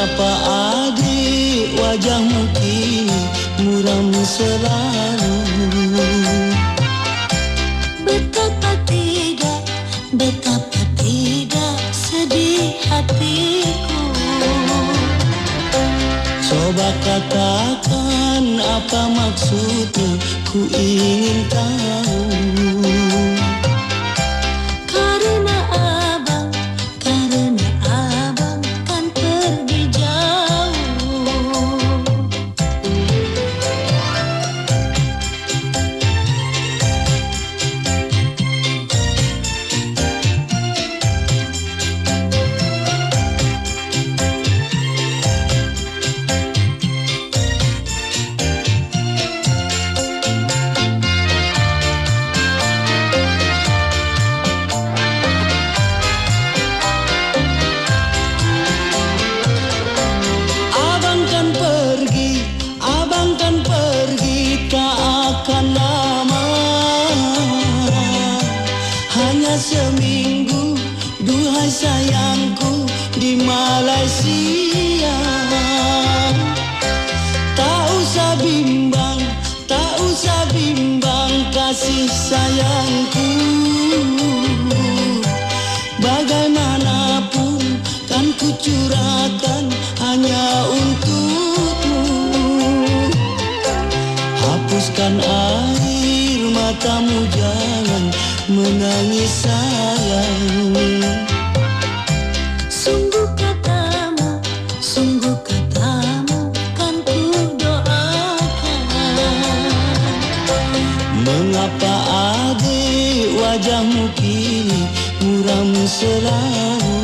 Mengapa adik wajahmu kini muram selalu? Betapa tidak, betapa tidak sedih hatiku. Coba katakan apa maksudnya ku ingin tahu. Seminggu, duhai sayangku di Malaysia. Tak usah bimbang, tak usah bimbang kasih sayangku. Bagaimanapun kan ku curahkan hanya untukmu. Hapuskan air matamu jangan menangis sayang. Sungguh katamu, sungguh katamu kan ku doakan. Mengapa adik wajahmu kini muram selalu